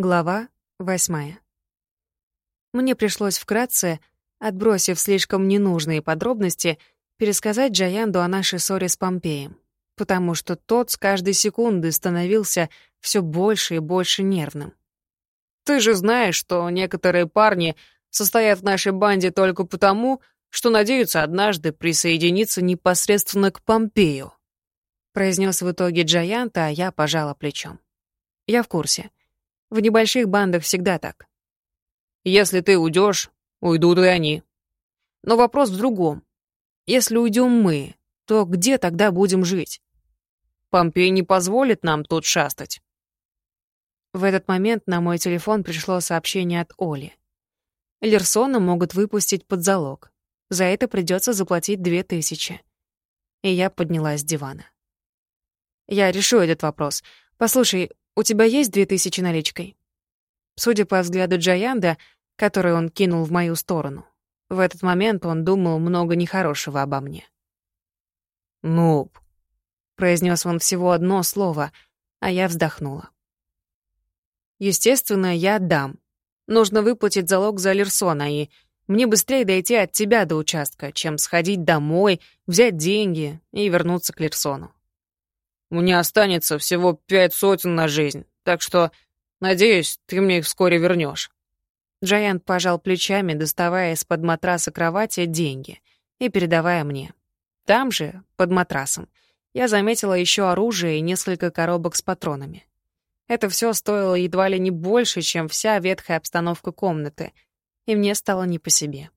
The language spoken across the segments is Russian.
Глава восьмая. Мне пришлось вкратце, отбросив слишком ненужные подробности, пересказать Джаянду о нашей ссоре с Помпеем, потому что тот с каждой секунды становился все больше и больше нервным. «Ты же знаешь, что некоторые парни состоят в нашей банде только потому, что надеются однажды присоединиться непосредственно к Помпею», произнес в итоге Джаянта, а я пожала плечом. «Я в курсе». В небольших бандах всегда так. Если ты уйдешь, уйдут и они. Но вопрос в другом. Если уйдем мы, то где тогда будем жить? Помпей не позволит нам тут шастать. В этот момент на мой телефон пришло сообщение от Оли. Лерсона могут выпустить под залог. За это придется заплатить две тысячи. И я поднялась с дивана. Я решу этот вопрос. Послушай, у тебя есть две тысячи наличкой?» Судя по взгляду Джаянда, который он кинул в мою сторону, в этот момент он думал много нехорошего обо мне. «Нуб», — произнес он всего одно слово, а я вздохнула. «Естественно, я отдам. Нужно выплатить залог за Лерсона, и мне быстрее дойти от тебя до участка, чем сходить домой, взять деньги и вернуться к Лерсону. Меня останется всего пять сотен на жизнь, так что, надеюсь, ты мне их вскоре вернешь. Джайант пожал плечами, доставая из-под матраса кровати деньги и передавая мне. Там же, под матрасом, я заметила еще оружие и несколько коробок с патронами. Это все стоило едва ли не больше, чем вся ветхая обстановка комнаты, и мне стало не по себе.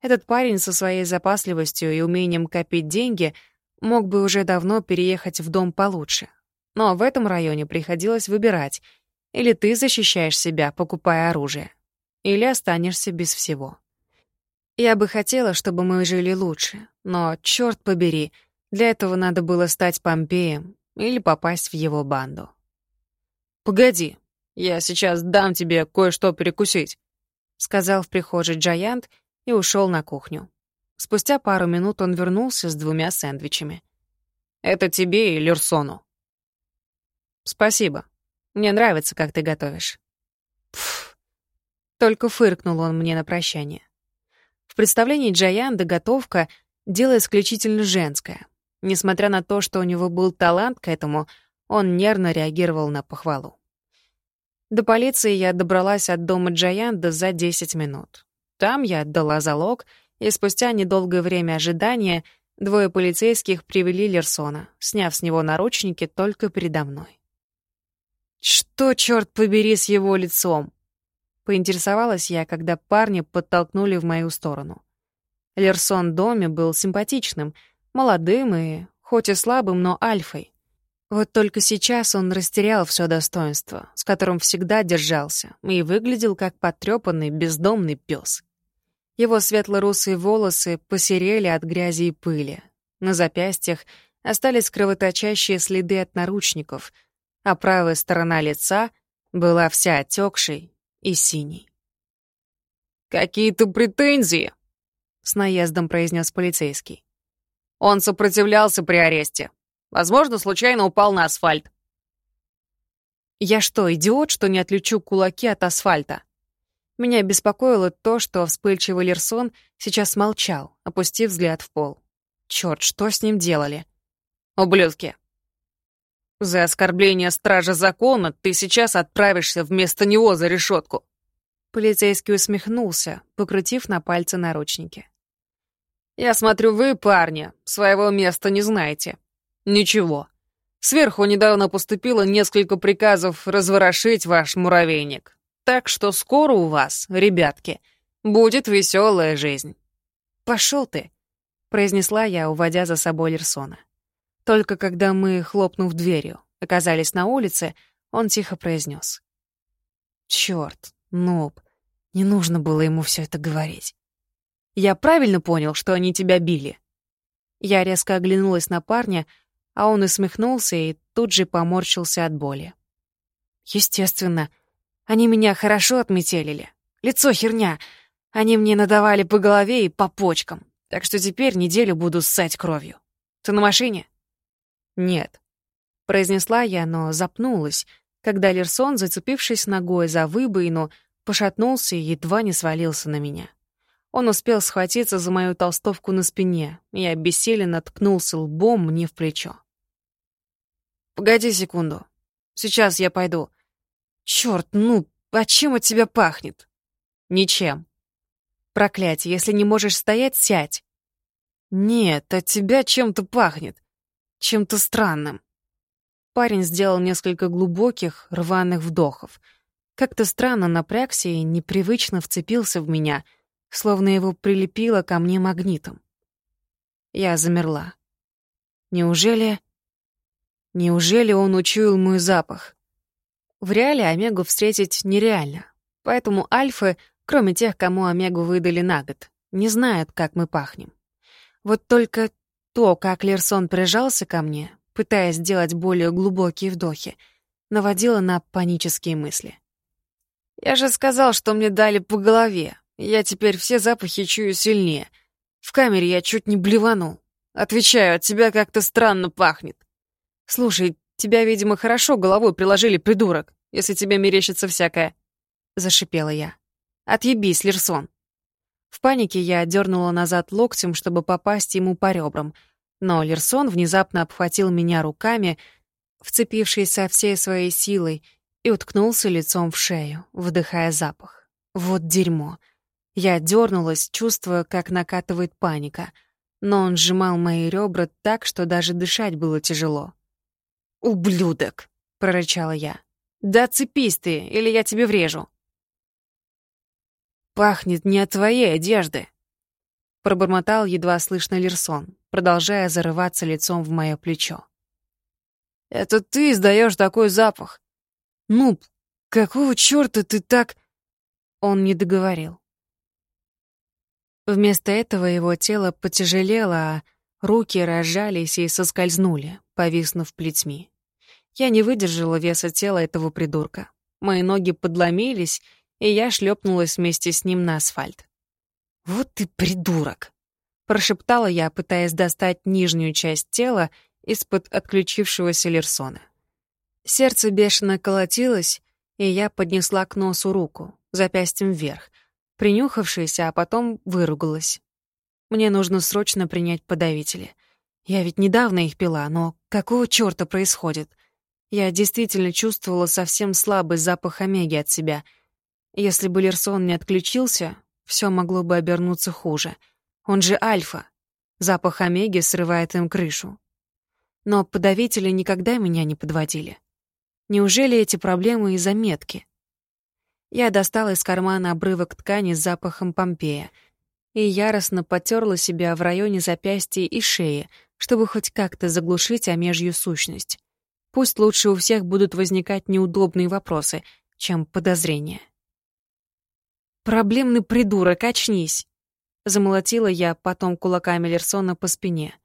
Этот парень со своей запасливостью и умением копить деньги — Мог бы уже давно переехать в дом получше. Но в этом районе приходилось выбирать. Или ты защищаешь себя, покупая оружие, или останешься без всего. Я бы хотела, чтобы мы жили лучше, но, черт побери, для этого надо было стать Помпеем или попасть в его банду. «Погоди, я сейчас дам тебе кое-что перекусить», — сказал в прихожей Джаянт и ушел на кухню. Спустя пару минут он вернулся с двумя сэндвичами. «Это тебе и Лерсону». «Спасибо. Мне нравится, как ты готовишь». Пф. Только фыркнул он мне на прощание. В представлении Джаянда готовка — дело исключительно женское. Несмотря на то, что у него был талант к этому, он нервно реагировал на похвалу. До полиции я добралась от дома Джаянда за 10 минут. Там я отдала залог — и спустя недолгое время ожидания двое полицейских привели Лерсона, сняв с него наручники только передо мной. «Что, черт побери, с его лицом?» Поинтересовалась я, когда парни подтолкнули в мою сторону. Лерсон в доме был симпатичным, молодым и, хоть и слабым, но альфой. Вот только сейчас он растерял все достоинство, с которым всегда держался, и выглядел как потрепанный бездомный пес. Его светло-русые волосы посерели от грязи и пыли. На запястьях остались кровоточащие следы от наручников, а правая сторона лица была вся отекшей и синей. «Какие-то претензии?» — с наездом произнес полицейский. «Он сопротивлялся при аресте. Возможно, случайно упал на асфальт». «Я что, идиот, что не отличу кулаки от асфальта?» Меня беспокоило то, что вспыльчивый Лерсон сейчас молчал, опустив взгляд в пол. Чёрт, что с ним делали? Ублюдки. За оскорбление стража закона ты сейчас отправишься вместо него за решетку. Полицейский усмехнулся, покрутив на пальце наручники. «Я смотрю, вы, парни, своего места не знаете. Ничего. Сверху недавно поступило несколько приказов разворошить ваш муравейник. Так что скоро у вас, ребятки, будет веселая жизнь. Пошел ты, произнесла я, уводя за собой Лерсона. Только когда мы, хлопнув дверью, оказались на улице, он тихо произнес: Черт, нуб, не нужно было ему все это говорить. Я правильно понял, что они тебя били? Я резко оглянулась на парня, а он усмехнулся и тут же поморщился от боли. Естественно, они меня хорошо отметелили. Лицо херня. Они мне надавали по голове и по почкам. Так что теперь неделю буду ссать кровью. Ты на машине? Нет. Произнесла я, но запнулась, когда Лерсон, зацепившись ногой за выбоину, пошатнулся и едва не свалился на меня. Он успел схватиться за мою толстовку на спине и обессиленно ткнулся лбом мне в плечо. «Погоди секунду. Сейчас я пойду. Чёрт, ну, а чем от тебя пахнет?» «Ничем». «Проклятие, если не можешь стоять, сядь». «Нет, от тебя чем-то пахнет. Чем-то странным». Парень сделал несколько глубоких, рваных вдохов. Как-то странно напрягся и непривычно вцепился в меня, словно его прилепило ко мне магнитом. Я замерла. Неужели... Неужели он учуял мой запах? В реале Омегу встретить нереально, поэтому альфы, кроме тех, кому Омегу выдали на год, не знают, как мы пахнем. Вот только то, как Лерсон прижался ко мне, пытаясь сделать более глубокие вдохи, наводило на панические мысли. «Я же сказал, что мне дали по голове. Я теперь все запахи чую сильнее. В камере я чуть не блеванул. Отвечаю, от тебя как-то странно пахнет. Слушай, тебя, видимо, хорошо головой приложили, придурок, если тебе мерещится всякое. Зашипела я. Отъебись, Лерсон. В панике я дернула назад локтем, чтобы попасть ему по ребрам, но Лерсон внезапно обхватил меня руками, вцепившись со всей своей силой, и уткнулся лицом в шею, вдыхая запах. Вот дерьмо. Я дернулась, чувствуя, как накатывает паника, но он сжимал мои ребра так, что даже дышать было тяжело. «Ублюдок!» — прорычала я. «Да цепись ты, или я тебе врежу!» «Пахнет не от твоей одежды!» Пробормотал едва слышно Лерсон, продолжая зарываться лицом в мое плечо. «Это ты издаешь такой запах. Ну, какого чёрта ты так...» Он не договорил. Вместо этого его тело потяжелело, а руки разжались и соскользнули, повиснув плетьми. Я не выдержала веса тела этого придурка. Мои ноги подломились, и я шлепнулась вместе с ним на асфальт. «Вот ты придурок!» — прошептала я, пытаясь достать нижнюю часть тела из-под отключившегося Лерсона. Сердце бешено колотилось, и я поднесла к носу руку, запястьем вверх, принюхавшись, а потом выругалась. Мне нужно срочно принять подавители. Я ведь недавно их пила, но какого чёрта происходит? Я действительно чувствовала совсем слабый запах омеги от себя. Если бы Лерсон не отключился, всё могло бы обернуться хуже. Он же альфа. Запах омеги срывает им крышу. Но подавители никогда меня не подводили. Неужели эти проблемы из-за метки? Я достала из кармана обрывок ткани с запахом Помпея и яростно потерла себя в районе запястья и шеи, чтобы хоть как-то заглушить омежью сущность. Пусть лучше у всех будут возникать неудобные вопросы, чем подозрения. «Проблемный придурок, очнись!» Замолотила я потом кулаками Лерсона по спине.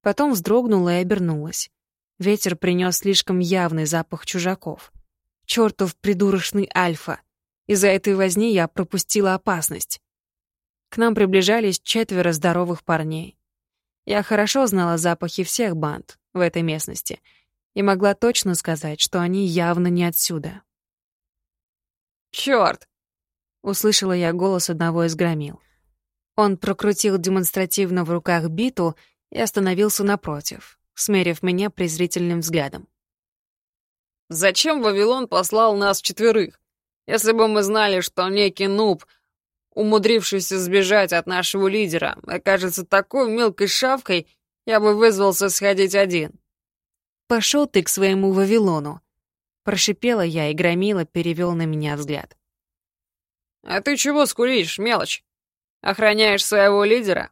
Потом вздрогнула и обернулась. Ветер принес слишком явный запах чужаков. Чёртов придурочный Альфа. Из-за этой возни я пропустила опасность. К нам приближались четверо здоровых парней. Я хорошо знала запахи всех банд в этой местности и могла точно сказать, что они явно не отсюда. «Чёрт!» — услышала я голос одного из громил. Он прокрутил демонстративно в руках биту и остановился напротив смерив меня презрительным взглядом. «Зачем Вавилон послал нас четверых? Если бы мы знали, что некий нуб, умудрившийся сбежать от нашего лидера, окажется такой мелкой шавкой, я бы вызвался сходить один». «Пошел ты к своему Вавилону», — прошипела я, и Громила перевел на меня взгляд. «А ты чего скулишь, мелочь? Охраняешь своего лидера?»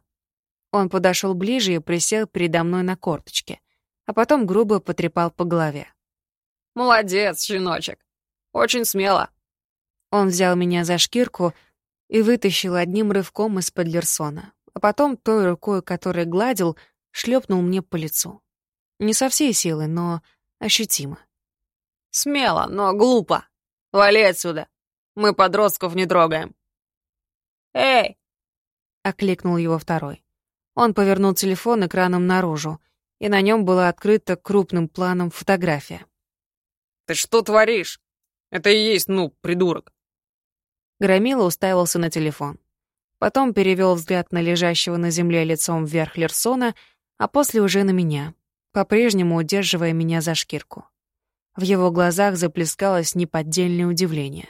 Он подошел ближе и присел передо мной на корточке, а потом грубо потрепал по голове. «Молодец, щеночек. Очень смело». Он взял меня за шкирку и вытащил одним рывком из-под Лерсона, а потом той рукой, которой гладил, шлепнул мне по лицу. Не со всей силы, но ощутимо. «Смело, но глупо. Вали отсюда. Мы подростков не трогаем». «Эй!» — окликнул его второй. Он повернул телефон экраном наружу, и на нем была открыта крупным планом фотография. Ты что творишь? Это и есть, ну, придурок. Громила уставился на телефон. Потом перевел взгляд на лежащего на земле лицом вверх Лерсона, а после уже на меня, по-прежнему удерживая меня за шкирку. В его глазах заплескалось неподдельное удивление.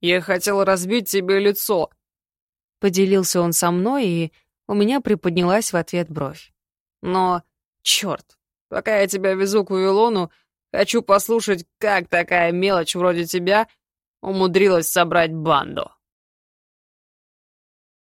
«Я хотел разбить тебе лицо», — поделился он со мной, и у меня приподнялась в ответ бровь. «Но, черт, пока я тебя везу к Вавилону, хочу послушать, как такая мелочь вроде тебя умудрилась собрать банду».